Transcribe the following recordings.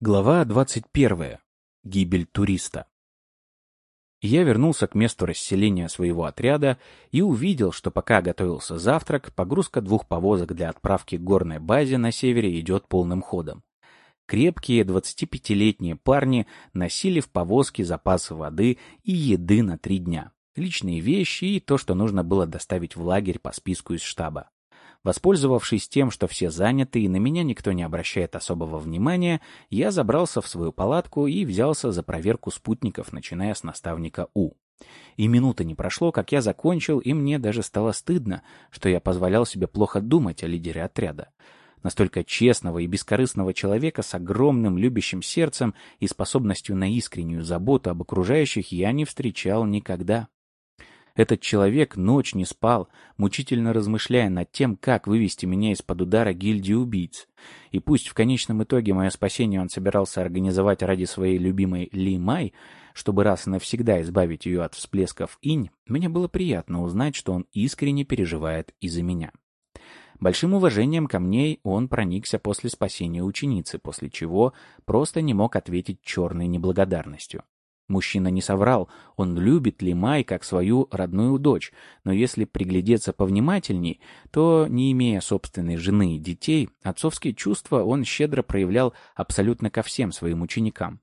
Глава 21. Гибель туриста. Я вернулся к месту расселения своего отряда и увидел, что пока готовился завтрак, погрузка двух повозок для отправки к горной базе на севере идет полным ходом. Крепкие 25-летние парни носили в повозке запасы воды и еды на три дня, личные вещи и то, что нужно было доставить в лагерь по списку из штаба. Воспользовавшись тем, что все заняты и на меня никто не обращает особого внимания, я забрался в свою палатку и взялся за проверку спутников, начиная с наставника У. И минуты не прошло, как я закончил, и мне даже стало стыдно, что я позволял себе плохо думать о лидере отряда. Настолько честного и бескорыстного человека с огромным любящим сердцем и способностью на искреннюю заботу об окружающих я не встречал никогда. Этот человек ночь не спал, мучительно размышляя над тем, как вывести меня из-под удара гильдии убийц. И пусть в конечном итоге мое спасение он собирался организовать ради своей любимой Ли Май, чтобы раз и навсегда избавить ее от всплесков инь, мне было приятно узнать, что он искренне переживает из-за меня. Большим уважением ко мне он проникся после спасения ученицы, после чего просто не мог ответить черной неблагодарностью. Мужчина не соврал, он любит Лимай как свою родную дочь, но если приглядеться повнимательней, то, не имея собственной жены и детей, отцовские чувства он щедро проявлял абсолютно ко всем своим ученикам.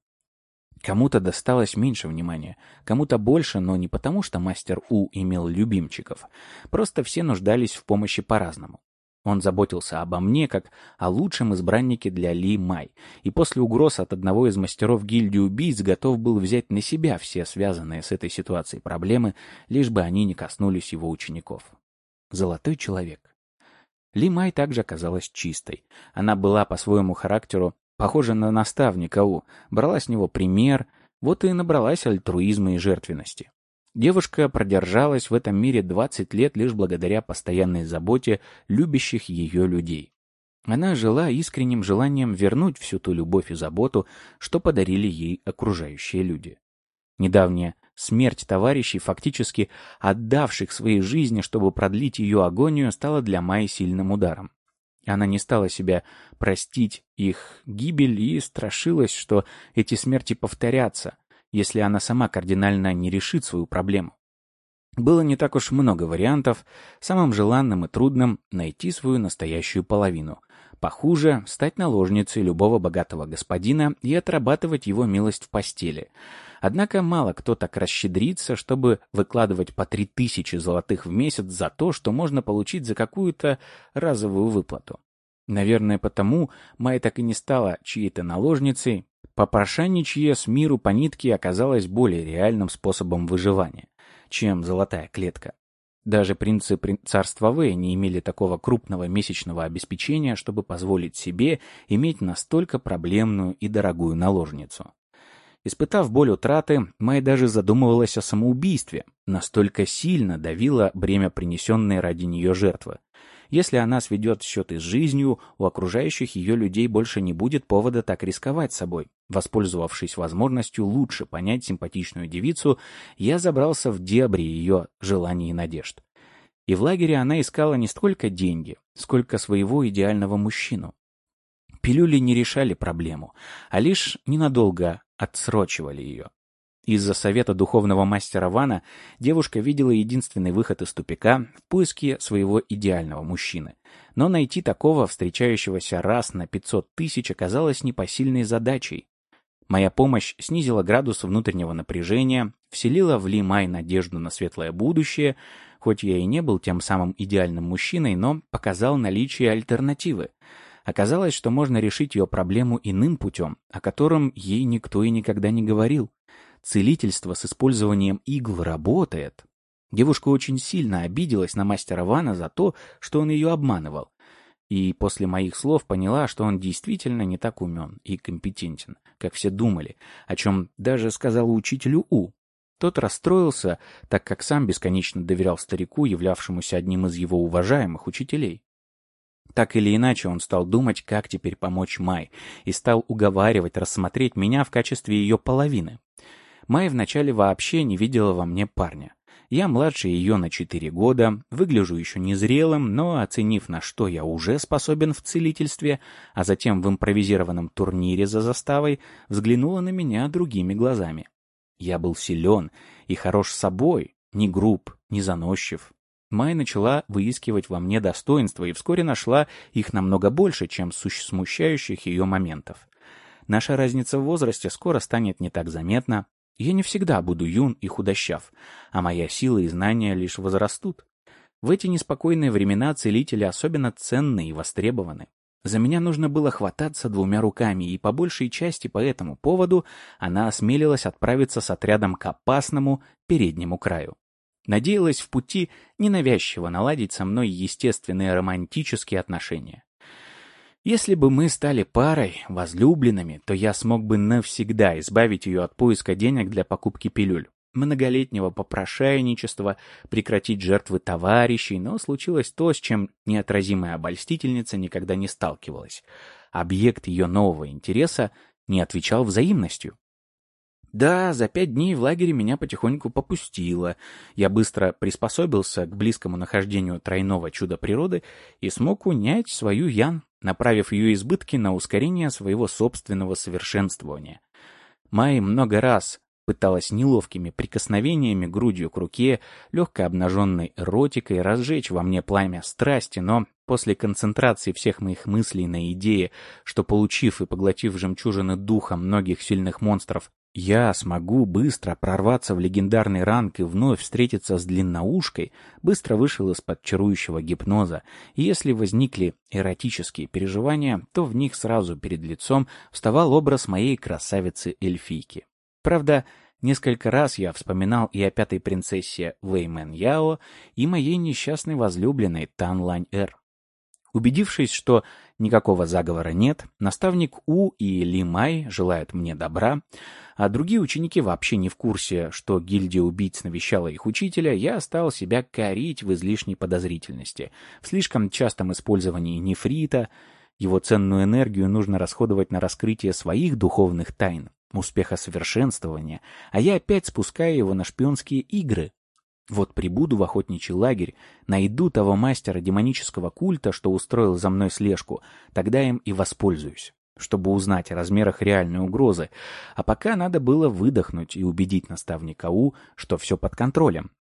Кому-то досталось меньше внимания, кому-то больше, но не потому, что мастер У имел любимчиков. Просто все нуждались в помощи по-разному. Он заботился обо мне, как о лучшем избраннике для Ли Май, и после угроз от одного из мастеров гильдии убийц готов был взять на себя все связанные с этой ситуацией проблемы, лишь бы они не коснулись его учеников. Золотой человек. Ли Май также оказалась чистой. Она была по своему характеру похожа на наставника У, брала с него пример, вот и набралась альтруизма и жертвенности. Девушка продержалась в этом мире 20 лет лишь благодаря постоянной заботе любящих ее людей. Она жила искренним желанием вернуть всю ту любовь и заботу, что подарили ей окружающие люди. Недавняя смерть товарищей, фактически отдавших свои жизни, чтобы продлить ее агонию, стала для Майи сильным ударом. Она не стала себя простить их гибель и страшилась, что эти смерти повторятся, если она сама кардинально не решит свою проблему. Было не так уж много вариантов, самым желанным и трудным — найти свою настоящую половину. Похуже — стать наложницей любого богатого господина и отрабатывать его милость в постели. Однако мало кто так расщедрится, чтобы выкладывать по три тысячи золотых в месяц за то, что можно получить за какую-то разовую выплату. Наверное, потому Майя так и не стала чьей-то наложницей, Попрошайничье с миру по нитке оказалось более реальным способом выживания, чем золотая клетка. Даже принцы царства Вэй не имели такого крупного месячного обеспечения, чтобы позволить себе иметь настолько проблемную и дорогую наложницу. Испытав боль утраты, Май даже задумывалась о самоубийстве, настолько сильно давило бремя принесенной ради нее жертвы. Если она сведет счеты с жизнью, у окружающих ее людей больше не будет повода так рисковать собой. Воспользовавшись возможностью лучше понять симпатичную девицу, я забрался в дебри ее желаний и надежд. И в лагере она искала не столько деньги, сколько своего идеального мужчину. Пилюли не решали проблему, а лишь ненадолго отсрочивали ее. Из-за совета духовного мастера Вана девушка видела единственный выход из тупика в поиске своего идеального мужчины. Но найти такого, встречающегося раз на 500 тысяч, оказалось непосильной задачей. Моя помощь снизила градус внутреннего напряжения, вселила в Ли Май надежду на светлое будущее, хоть я и не был тем самым идеальным мужчиной, но показал наличие альтернативы. Оказалось, что можно решить ее проблему иным путем, о котором ей никто и никогда не говорил. Целительство с использованием игл работает. Девушка очень сильно обиделась на мастера Вана за то, что он ее обманывал. И после моих слов поняла, что он действительно не так умен и компетентен, как все думали, о чем даже сказала учителю У. Тот расстроился, так как сам бесконечно доверял старику, являвшемуся одним из его уважаемых учителей. Так или иначе, он стал думать, как теперь помочь Май, и стал уговаривать рассмотреть меня в качестве ее половины. Майя вначале вообще не видела во мне парня. Я младше ее на четыре года, выгляжу еще незрелым, но, оценив, на что я уже способен в целительстве, а затем в импровизированном турнире за заставой, взглянула на меня другими глазами. Я был силен и хорош собой, не груб, не заносчив. Май начала выискивать во мне достоинства и вскоре нашла их намного больше, чем смущающих ее моментов. Наша разница в возрасте скоро станет не так заметна, я не всегда буду юн и худощав, а моя сила и знания лишь возрастут. В эти неспокойные времена целители особенно ценны и востребованы. За меня нужно было хвататься двумя руками, и по большей части по этому поводу она осмелилась отправиться с отрядом к опасному переднему краю. Надеялась в пути ненавязчиво наладить со мной естественные романтические отношения. Если бы мы стали парой, возлюбленными, то я смог бы навсегда избавить ее от поиска денег для покупки пилюль, многолетнего попрошайничества, прекратить жертвы товарищей, но случилось то, с чем неотразимая обольстительница никогда не сталкивалась. Объект ее нового интереса не отвечал взаимностью. Да, за пять дней в лагере меня потихоньку попустило. Я быстро приспособился к близкому нахождению тройного чуда природы и смог унять свою Ян, направив ее избытки на ускорение своего собственного совершенствования. Май много раз пыталась неловкими прикосновениями грудью к руке, легкой обнаженной эротикой разжечь во мне пламя страсти, но после концентрации всех моих мыслей на идее, что, получив и поглотив жемчужины духа многих сильных монстров, я смогу быстро прорваться в легендарный ранг и вновь встретиться с длинноушкой, быстро вышел из-под чарующего гипноза, и если возникли эротические переживания, то в них сразу перед лицом вставал образ моей красавицы-эльфийки. Правда, несколько раз я вспоминал и о пятой принцессе Вэймен Яо, и моей несчастной возлюбленной Тан Лань Эр. Убедившись, что никакого заговора нет, наставник У и Ли Май желают мне добра, а другие ученики вообще не в курсе, что гильдия убийц навещала их учителя, я стал себя корить в излишней подозрительности, в слишком частом использовании нефрита. Его ценную энергию нужно расходовать на раскрытие своих духовных тайн, успеха совершенствования, а я опять спускаю его на шпионские игры, вот прибуду в охотничий лагерь, найду того мастера демонического культа, что устроил за мной слежку, тогда им и воспользуюсь, чтобы узнать о размерах реальной угрозы. А пока надо было выдохнуть и убедить наставника У, что все под контролем.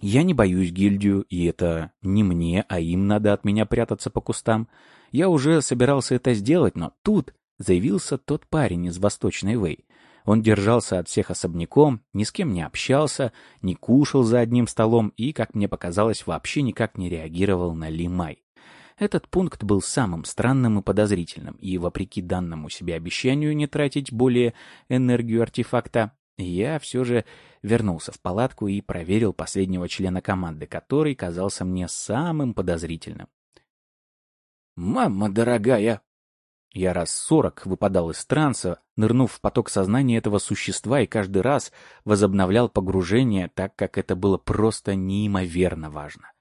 Я не боюсь гильдию, и это не мне, а им надо от меня прятаться по кустам. Я уже собирался это сделать, но тут заявился тот парень из Восточной Вэй. Он держался от всех особняком, ни с кем не общался, не кушал за одним столом и, как мне показалось, вообще никак не реагировал на Лимай. Этот пункт был самым странным и подозрительным, и, вопреки данному себе обещанию не тратить более энергию артефакта, я все же вернулся в палатку и проверил последнего члена команды, который казался мне самым подозрительным. «Мама дорогая!» Я раз сорок выпадал из транса, нырнув в поток сознания этого существа и каждый раз возобновлял погружение, так как это было просто неимоверно важно.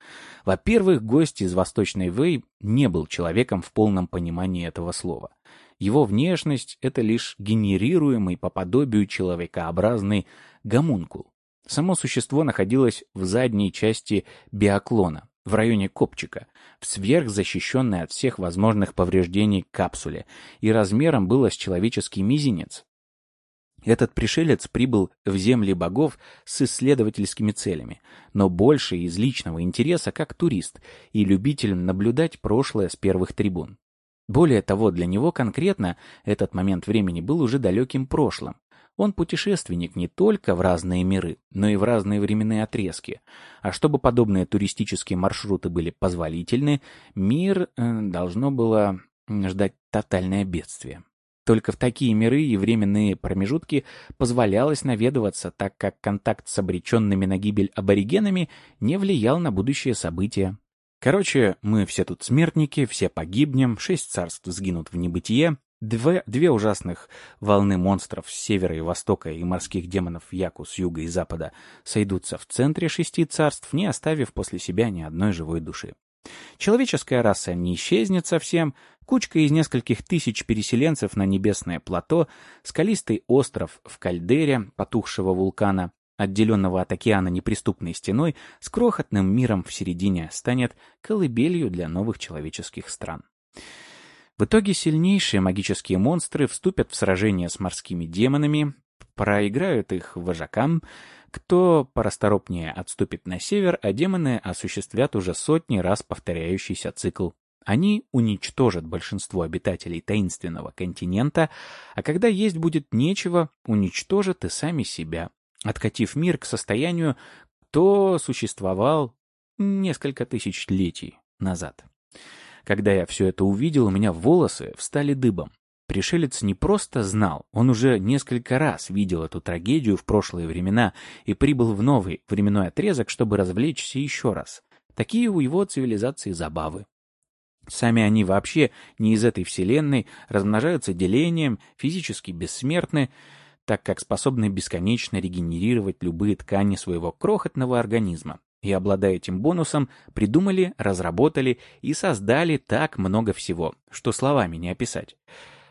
Во-первых, гость из Восточной Вэй не был человеком в полном понимании этого слова. Его внешность — это лишь генерируемый по подобию человекообразный гомункул. Само существо находилось в задней части биоклона, в районе копчика, в сверхзащищенной от всех возможных повреждений капсуле, и размером было с человеческий мизинец. Этот пришелец прибыл в земли богов с исследовательскими целями, но больше из личного интереса как турист и любитель наблюдать прошлое с первых трибун. Более того, для него конкретно этот момент времени был уже далеким прошлым, он путешественник не только в разные миры, но и в разные временные отрезки. А чтобы подобные туристические маршруты были позволительны, мир э, должно было ждать тотальное бедствие. Только в такие миры и временные промежутки позволялось наведываться, так как контакт с обреченными на гибель аборигенами не влиял на будущее события. Короче, мы все тут смертники, все погибнем, шесть царств сгинут в небытие, Две, две ужасных волны монстров с севера и востока и морских демонов Яку с юга и запада сойдутся в центре шести царств, не оставив после себя ни одной живой души. Человеческая раса не исчезнет совсем, кучка из нескольких тысяч переселенцев на небесное плато, скалистый остров в кальдере потухшего вулкана, отделенного от океана неприступной стеной, с крохотным миром в середине, станет колыбелью для новых человеческих стран. В итоге сильнейшие магические монстры вступят в сражение с морскими демонами, проиграют их вожакам, кто порасторопнее отступит на север, а демоны осуществят уже сотни раз повторяющийся цикл. Они уничтожат большинство обитателей таинственного континента, а когда есть будет нечего, уничтожат и сами себя, откатив мир к состоянию, кто существовал несколько тысячелетий назад. Когда я все это увидел, у меня волосы встали дыбом. Пришелец не просто знал, он уже несколько раз видел эту трагедию в прошлые времена и прибыл в новый временной отрезок, чтобы развлечься еще раз. Такие у его цивилизации забавы. Сами они вообще не из этой вселенной, размножаются делением, физически бессмертны, так как способны бесконечно регенерировать любые ткани своего крохотного организма и, обладая этим бонусом, придумали, разработали и создали так много всего, что словами не описать.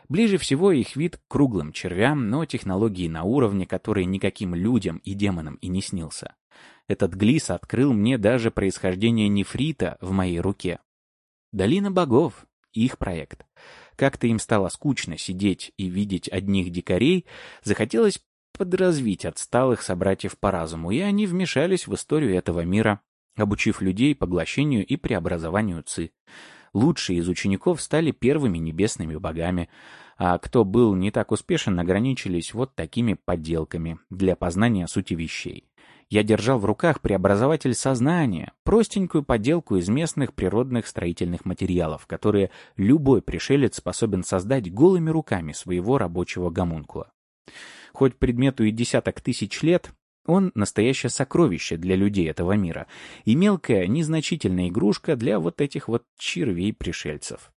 Ближе всего их вид к круглым червям, но технологии на уровне, который никаким людям и демонам и не снился. Этот глис открыл мне даже происхождение нефрита в моей руке. Долина богов — их проект. Как-то им стало скучно сидеть и видеть одних дикарей, захотелось подразвить отсталых собратьев по разуму, и они вмешались в историю этого мира, обучив людей поглощению и преобразованию ЦИ. Лучшие из учеников стали первыми небесными богами, а кто был не так успешен, ограничились вот такими подделками для познания сути вещей. Я держал в руках преобразователь сознания, простенькую подделку из местных природных строительных материалов, которые любой пришелец способен создать голыми руками своего рабочего гомункула. Хоть предмету и десяток тысяч лет, он настоящее сокровище для людей этого мира и мелкая, незначительная игрушка для вот этих вот червей-пришельцев.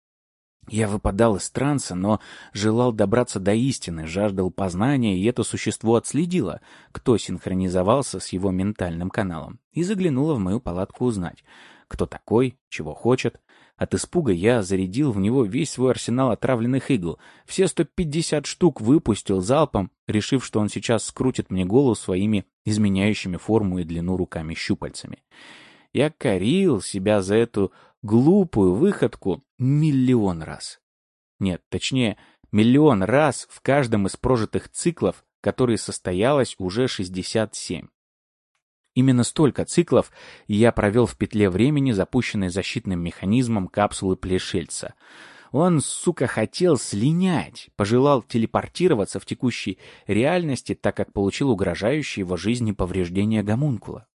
Я выпадал из транса, но желал добраться до истины, жаждал познания, и это существо отследило, кто синхронизовался с его ментальным каналом, и заглянуло в мою палатку узнать, кто такой, чего хочет, от испуга я зарядил в него весь свой арсенал отравленных игл. Все 150 штук выпустил залпом, решив, что он сейчас скрутит мне голову своими изменяющими форму и длину руками-щупальцами. Я корил себя за эту глупую выходку миллион раз. Нет, точнее, миллион раз в каждом из прожитых циклов, который состоялось уже 67. Именно столько циклов я провел в петле времени, запущенной защитным механизмом капсулы Плешельца. Он, сука, хотел слинять, пожелал телепортироваться в текущей реальности, так как получил угрожающие его жизни повреждения гомункула.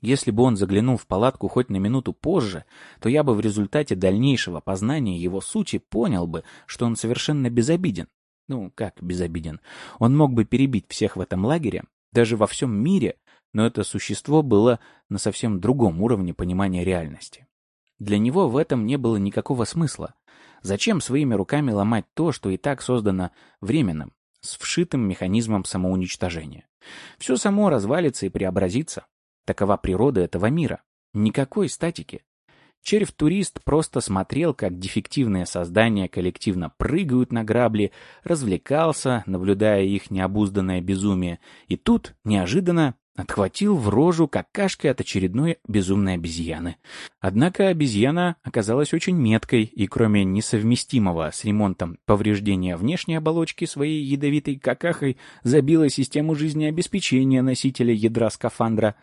Если бы он заглянул в палатку хоть на минуту позже, то я бы в результате дальнейшего познания его сути понял бы, что он совершенно безобиден. Ну, как безобиден? Он мог бы перебить всех в этом лагере, даже во всем мире, но это существо было на совсем другом уровне понимания реальности. Для него в этом не было никакого смысла. Зачем своими руками ломать то, что и так создано временным, с вшитым механизмом самоуничтожения? Все само развалится и преобразится. Такова природа этого мира. Никакой статики. Черев-турист просто смотрел, как дефективные создания коллективно прыгают на грабли, развлекался, наблюдая их необузданное безумие, и тут, неожиданно, Отхватил в рожу какашкой от очередной безумной обезьяны. Однако обезьяна оказалась очень меткой, и кроме несовместимого с ремонтом повреждения внешней оболочки своей ядовитой какахой забила систему жизнеобеспечения носителя ядра скафандра.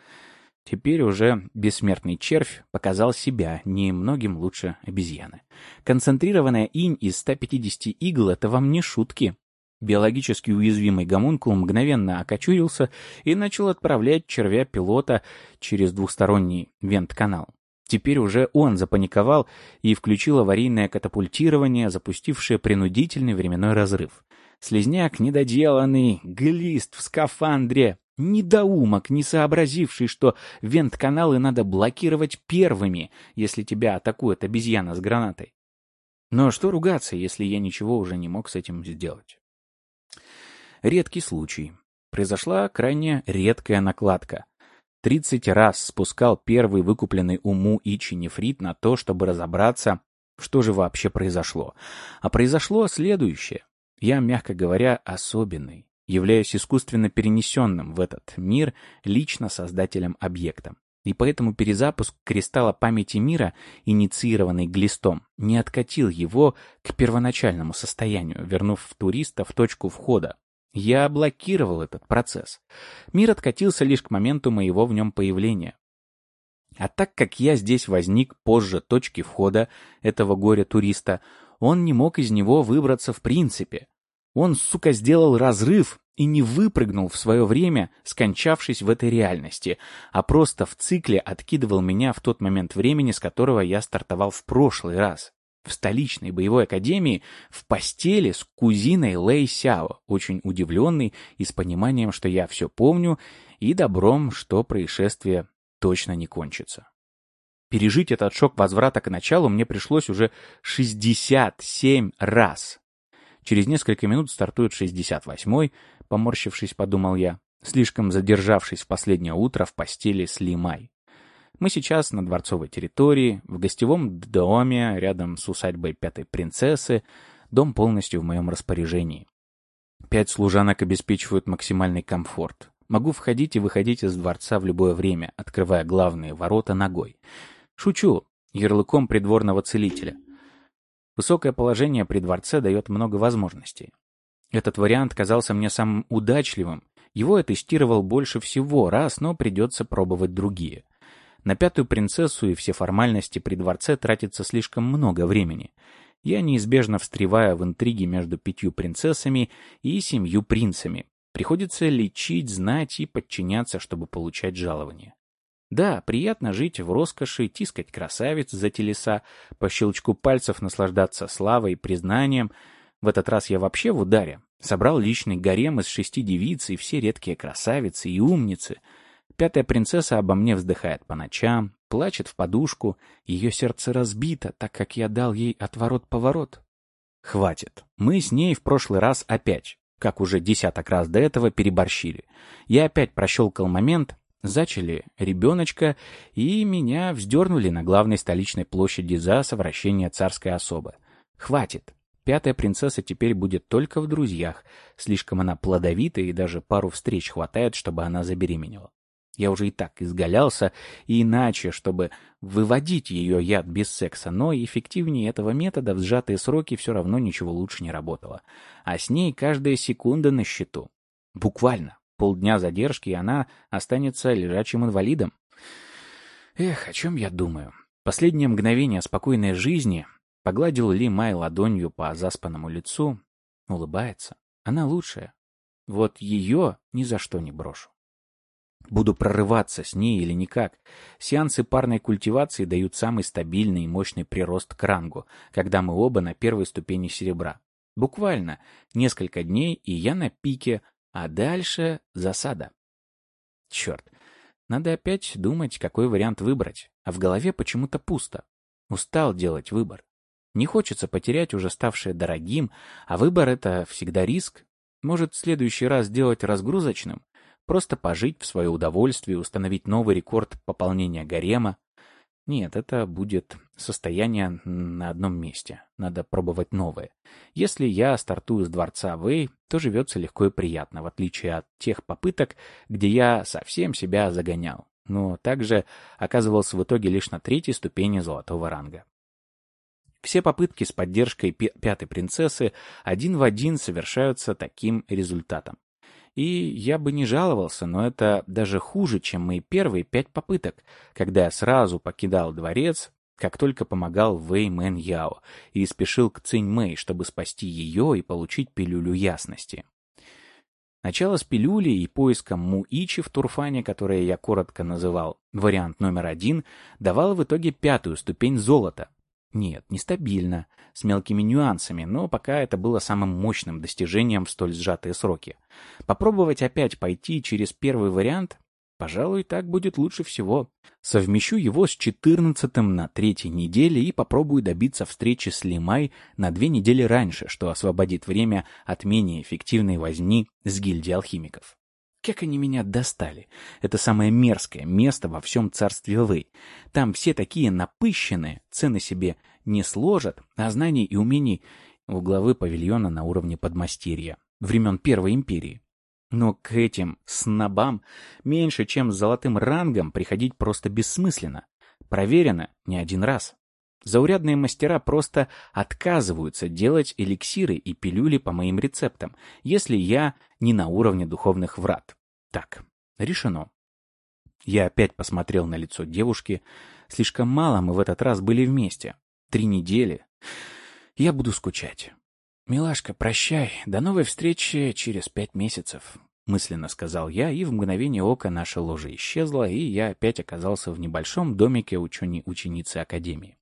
Теперь уже бессмертный червь показал себя немногим лучше обезьяны. Концентрированная инь из 150 игл — это вам не шутки. Биологически уязвимый гомункул мгновенно окочурился и начал отправлять червя-пилота через двухсторонний вент-канал. Теперь уже он запаниковал и включил аварийное катапультирование, запустившее принудительный временной разрыв. Слизняк недоделанный, глист в скафандре, недоумок, не сообразивший, что вент-каналы надо блокировать первыми, если тебя атакует обезьяна с гранатой. Но что ругаться, если я ничего уже не мог с этим сделать? Редкий случай. Произошла крайне редкая накладка. Тридцать раз спускал первый выкупленный уму Ичи нефрит на то, чтобы разобраться, что же вообще произошло. А произошло следующее. Я, мягко говоря, особенный. являясь искусственно перенесенным в этот мир лично создателем объекта. И поэтому перезапуск кристалла памяти мира, инициированный глистом, не откатил его к первоначальному состоянию, вернув туриста в точку входа. Я блокировал этот процесс. Мир откатился лишь к моменту моего в нем появления. А так как я здесь возник позже точки входа этого горя-туриста, он не мог из него выбраться в принципе. Он, сука, сделал разрыв и не выпрыгнул в свое время, скончавшись в этой реальности, а просто в цикле откидывал меня в тот момент времени, с которого я стартовал в прошлый раз. В столичной боевой академии в постели с кузиной Лэй Сяо, очень удивленный и с пониманием, что я все помню, и добром, что происшествие точно не кончится. Пережить этот шок возврата к началу мне пришлось уже 67 раз. Через несколько минут стартует 68-й, поморщившись, подумал я, слишком задержавшись в последнее утро в постели с Лимай. Мы сейчас на дворцовой территории, в гостевом доме, рядом с усадьбой пятой принцессы, дом полностью в моем распоряжении. Пять служанок обеспечивают максимальный комфорт. Могу входить и выходить из дворца в любое время, открывая главные ворота ногой. Шучу, ярлыком придворного целителя — Высокое положение при дворце дает много возможностей. Этот вариант казался мне самым удачливым. Его я тестировал больше всего раз, но придется пробовать другие. На пятую принцессу и все формальности при дворце тратится слишком много времени. Я неизбежно встреваю в интриги между пятью принцессами и семью принцами. Приходится лечить, знать и подчиняться, чтобы получать жалование. Да, приятно жить в роскоши, тискать красавиц за телеса, по щелчку пальцев наслаждаться славой и признанием. В этот раз я вообще в ударе. Собрал личный гарем из шести девиц и все редкие красавицы и умницы. Пятая принцесса обо мне вздыхает по ночам, плачет в подушку, ее сердце разбито, так как я дал ей отворот-поворот. Хватит. Мы с ней в прошлый раз опять, как уже десяток раз до этого, переборщили. Я опять прощелкал момент, Зачали ребеночка, и меня вздернули на главной столичной площади за совращение царской особы. Хватит. Пятая принцесса теперь будет только в друзьях. Слишком она плодовита, и даже пару встреч хватает, чтобы она забеременела. Я уже и так изгалялся, и иначе, чтобы выводить ее яд без секса, но эффективнее этого метода в сжатые сроки все равно ничего лучше не работало. А с ней каждая секунда на счету. Буквально полдня задержки, и она останется лежачим инвалидом. Эх, о чем я думаю? Последнее мгновение спокойной жизни погладил Ли Май ладонью по заспанному лицу. Улыбается. Она лучшая. Вот ее ни за что не брошу. Буду прорываться с ней или никак. Сеансы парной культивации дают самый стабильный и мощный прирост к рангу, когда мы оба на первой ступени серебра. Буквально несколько дней, и я на пике, а дальше засада. Черт, надо опять думать, какой вариант выбрать, а в голове почему-то пусто. Устал делать выбор. Не хочется потерять уже ставшее дорогим, а выбор — это всегда риск. Может, в следующий раз сделать разгрузочным? Просто пожить в свое удовольствие, установить новый рекорд пополнения гарема, нет, это будет состояние на одном месте. Надо пробовать новое. Если я стартую с дворца Вэй, то живется легко и приятно, в отличие от тех попыток, где я совсем себя загонял. Но также оказывался в итоге лишь на третьей ступени золотого ранга. Все попытки с поддержкой пятой принцессы один в один совершаются таким результатом. И я бы не жаловался, но это даже хуже, чем мои первые пять попыток, когда я сразу покидал дворец, как только помогал Вэй Мэн Яо, и спешил к Цинь Мэй, чтобы спасти ее и получить пилюлю ясности. Начало с пилюли и поиском Муичи в Турфане, которое я коротко называл вариант номер один, давало в итоге пятую ступень золота, нет, нестабильно, с мелкими нюансами, но пока это было самым мощным достижением в столь сжатые сроки. Попробовать опять пойти через первый вариант, пожалуй, так будет лучше всего. Совмещу его с четырнадцатым на третьей неделе и попробую добиться встречи с Лимай на две недели раньше, что освободит время от менее эффективной возни с гильдией алхимиков. Как они меня достали. Это самое мерзкое место во всем царстве Вэй. Там все такие напыщенные, цены себе не сложат, а знаний и умений у главы павильона на уровне подмастерья, времен Первой империи. Но к этим снобам меньше, чем с золотым рангом, приходить просто бессмысленно. Проверено не один раз. Заурядные мастера просто отказываются делать эликсиры и пилюли по моим рецептам, если я не на уровне духовных врат. Так, решено. Я опять посмотрел на лицо девушки. Слишком мало мы в этот раз были вместе. Три недели. Я буду скучать. «Милашка, прощай. До новой встречи через пять месяцев», — мысленно сказал я, и в мгновение ока наша ложа исчезла, и я опять оказался в небольшом домике учени ученицы Академии.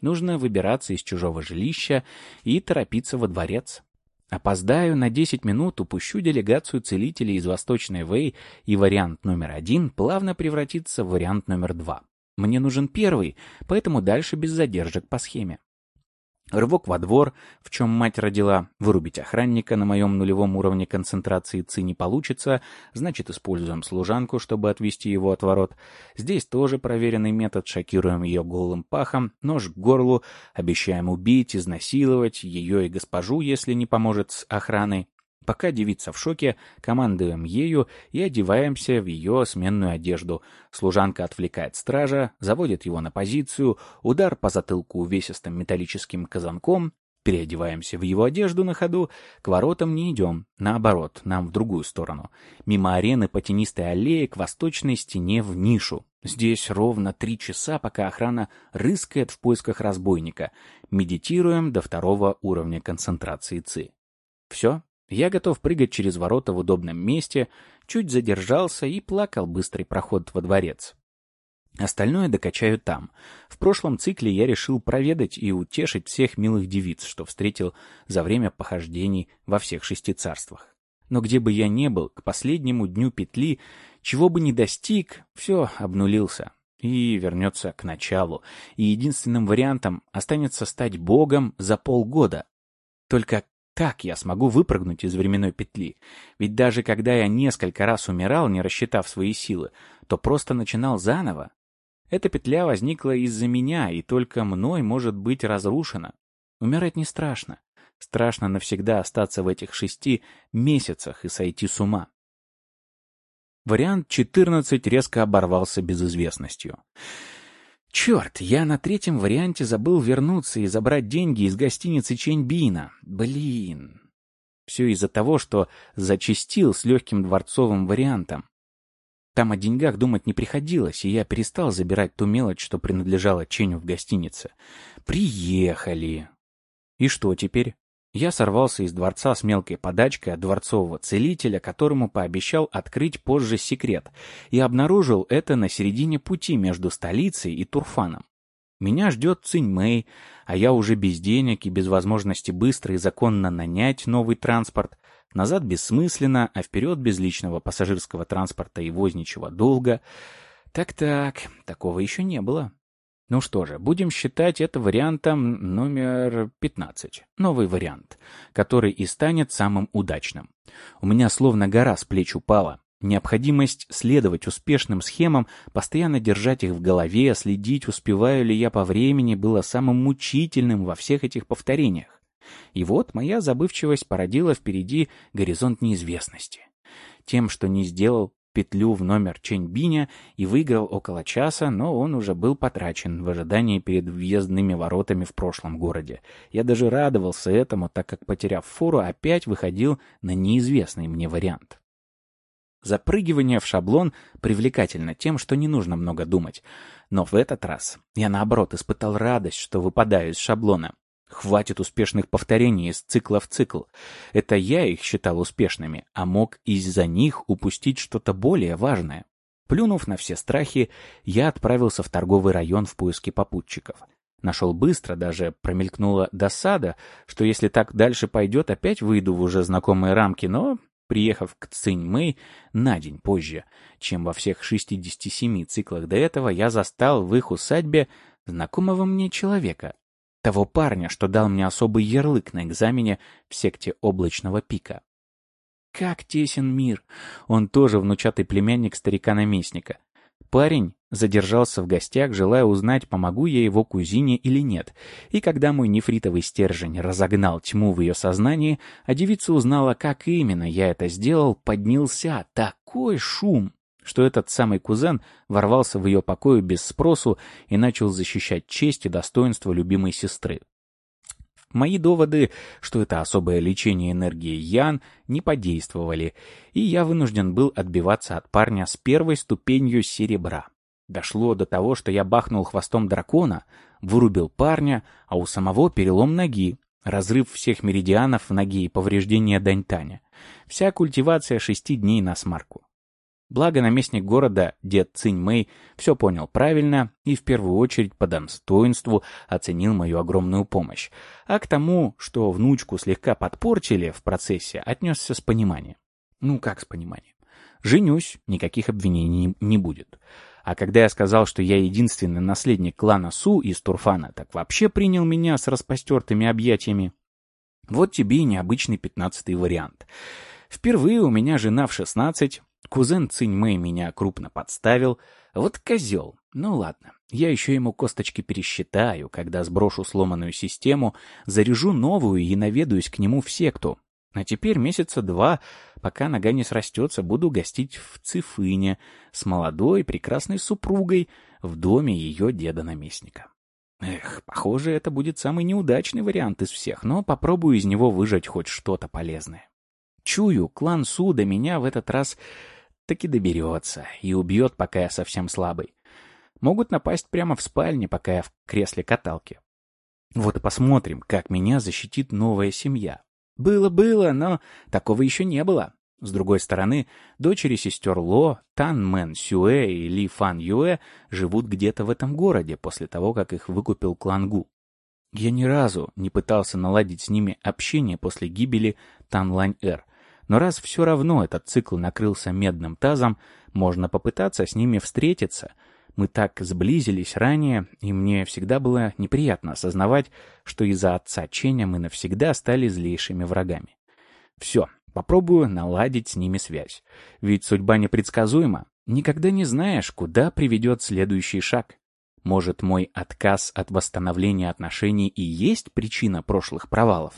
Нужно выбираться из чужого жилища и торопиться во дворец. Опоздаю на 10 минут, упущу делегацию целителей из Восточной Вэй, и вариант номер один плавно превратится в вариант номер два. Мне нужен первый, поэтому дальше без задержек по схеме. Рывок во двор, в чем мать родила, вырубить охранника на моем нулевом уровне концентрации ЦИ не получится, значит, используем служанку, чтобы отвести его от ворот. Здесь тоже проверенный метод, шокируем ее голым пахом, нож к горлу, обещаем убить, изнасиловать ее и госпожу, если не поможет с охраной. Пока девица в шоке, командуем ею и одеваемся в ее сменную одежду. Служанка отвлекает стража, заводит его на позицию, удар по затылку увесистым металлическим казанком, переодеваемся в его одежду на ходу, к воротам не идем, наоборот, нам в другую сторону. Мимо арены по тенистой аллее к восточной стене в нишу. Здесь ровно три часа, пока охрана рыскает в поисках разбойника. Медитируем до второго уровня концентрации ЦИ. Все, я готов прыгать через ворота в удобном месте, чуть задержался и плакал быстрый проход во дворец. Остальное докачаю там. В прошлом цикле я решил проведать и утешить всех милых девиц, что встретил за время похождений во всех шести царствах. Но где бы я ни был, к последнему дню петли, чего бы ни достиг, все обнулился и вернется к началу. И единственным вариантом останется стать богом за полгода. Только как я смогу выпрыгнуть из временной петли? Ведь даже когда я несколько раз умирал, не рассчитав свои силы, то просто начинал заново. Эта петля возникла из-за меня, и только мной может быть разрушена. Умирать не страшно. Страшно навсегда остаться в этих шести месяцах и сойти с ума. Вариант 14 резко оборвался безызвестностью. Черт, я на третьем варианте забыл вернуться и забрать деньги из гостиницы Ченьбина. Блин. Все из-за того, что зачистил с легким дворцовым вариантом. Там о деньгах думать не приходилось, и я перестал забирать ту мелочь, что принадлежала Ченю в гостинице. Приехали. И что теперь? Я сорвался из дворца с мелкой подачкой от дворцового целителя, которому пообещал открыть позже секрет, и обнаружил это на середине пути между столицей и Турфаном. Меня ждет Цинь а я уже без денег и без возможности быстро и законно нанять новый транспорт. Назад бессмысленно, а вперед без личного пассажирского транспорта и возничего долга. Так-так, такого еще не было. Ну что же, будем считать это вариантом номер 15. Новый вариант, который и станет самым удачным. У меня словно гора с плеч упала. Необходимость следовать успешным схемам, постоянно держать их в голове, следить, успеваю ли я по времени, было самым мучительным во всех этих повторениях. И вот моя забывчивость породила впереди горизонт неизвестности. Тем, что не сделал, петлю в номер Ченьбиня и выиграл около часа, но он уже был потрачен в ожидании перед въездными воротами в прошлом городе. Я даже радовался этому, так как, потеряв фору, опять выходил на неизвестный мне вариант. Запрыгивание в шаблон привлекательно тем, что не нужно много думать. Но в этот раз я, наоборот, испытал радость, что выпадаю из шаблона. Хватит успешных повторений из цикла в цикл. Это я их считал успешными, а мог из-за них упустить что-то более важное. Плюнув на все страхи, я отправился в торговый район в поиске попутчиков. Нашел быстро, даже промелькнула досада, что если так дальше пойдет, опять выйду в уже знакомые рамки, но, приехав к Цинь-Мэй на день позже, чем во всех 67 циклах до этого, я застал в их усадьбе знакомого мне человека, того парня, что дал мне особый ярлык на экзамене в секте облачного пика. Как тесен мир! Он тоже внучатый племянник старика-наместника. Парень задержался в гостях, желая узнать, помогу я его кузине или нет. И когда мой нефритовый стержень разогнал тьму в ее сознании, а девица узнала, как именно я это сделал, поднялся такой шум, что этот самый кузен ворвался в ее покою без спросу и начал защищать честь и достоинство любимой сестры. Мои доводы, что это особое лечение энергии Ян, не подействовали, и я вынужден был отбиваться от парня с первой ступенью серебра. Дошло до того, что я бахнул хвостом дракона, вырубил парня, а у самого перелом ноги, разрыв всех меридианов в ноге и повреждение Даньтаня. Вся культивация шести дней на смарку. Благо наместник города, дед Цинь Мэй, все понял правильно и в первую очередь по достоинству оценил мою огромную помощь. А к тому, что внучку слегка подпортили в процессе, отнесся с пониманием. Ну как с пониманием? Женюсь, никаких обвинений не будет. А когда я сказал, что я единственный наследник клана Су из Турфана, так вообще принял меня с распостертыми объятиями. Вот тебе и необычный пятнадцатый вариант. Впервые у меня жена в шестнадцать, кузен Циньмэй меня крупно подставил. Вот козел. Ну ладно, я еще ему косточки пересчитаю, когда сброшу сломанную систему, заряжу новую и наведаюсь к нему в секту. А теперь месяца два, пока нога не срастется, буду гостить в Цифыне с молодой прекрасной супругой в доме ее деда-наместника. Эх, похоже, это будет самый неудачный вариант из всех, но попробую из него выжать хоть что-то полезное. Чую, клан Су до меня в этот раз таки доберется и убьет, пока я совсем слабый. Могут напасть прямо в спальне, пока я в кресле каталки. Вот и посмотрим, как меня защитит новая семья. Было-было, но такого еще не было. С другой стороны, дочери сестер Ло, Тан Мэн Сюэ и Ли Фан Юэ живут где-то в этом городе после того, как их выкупил клан Гу. Я ни разу не пытался наладить с ними общение после гибели Тан Лань Эр, но раз все равно этот цикл накрылся медным тазом, можно попытаться с ними встретиться — мы так сблизились ранее, и мне всегда было неприятно осознавать, что из-за отца Ченя мы навсегда стали злейшими врагами. Все, попробую наладить с ними связь. Ведь судьба непредсказуема. Никогда не знаешь, куда приведет следующий шаг. Может, мой отказ от восстановления отношений и есть причина прошлых провалов?